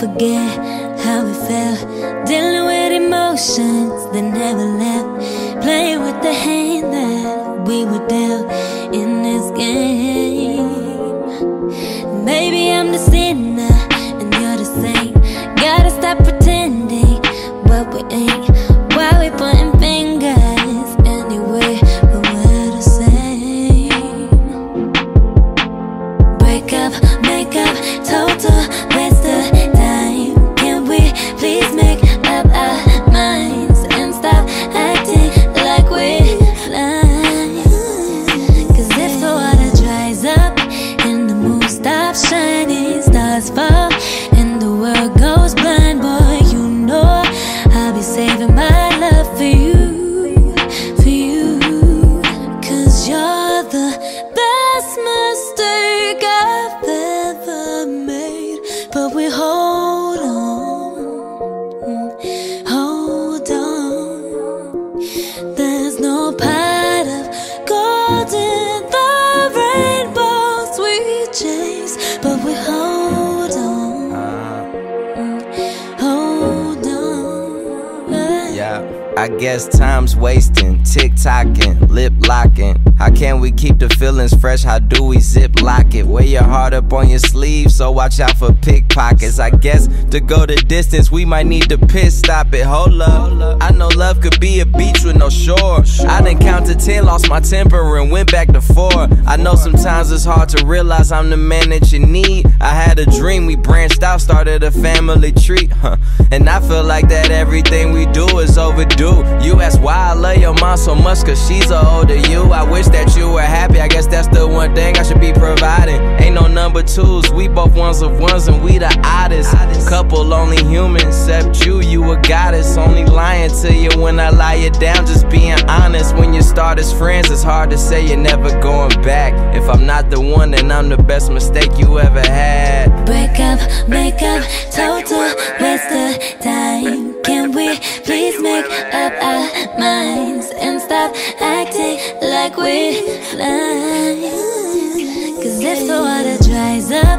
forget how we felt. Dealing with emotions that never left. Playing with the hand that we were dealt in this game. Maybe I'm the sinner we hold I guess time's wasting, tick tocking, lip locking. How can we keep the feelings fresh? How do we zip lock it? Wear your heart up on your sleeve, so watch out for pickpockets. I guess to go the distance, we might need to pit stop it. Hold up, I know love could be a beach with no shore. I done counted 10, lost my temper, and went back to four. I know sometimes it's hard to realize I'm the man that you need. I had a dream, we branched out, started a family tree. Huh. And I feel like that everything we do is overdue. You ask why I love your mom so much, cause she's a older you. I wish that you were happy, I guess that's the one thing I should be providing. Ain't no number twos, we both ones of ones, and we the oddest. Couple only humans, except you, you a goddess. Only lying to you when I lie you down, just being honest. When you start as friends, it's hard to say you're never going back. If I'm not the one, then I'm the best mistake you ever had. Up, make up, total waste of time. Can we please make up our minds and stop acting like we're blind? Cause if the water dries up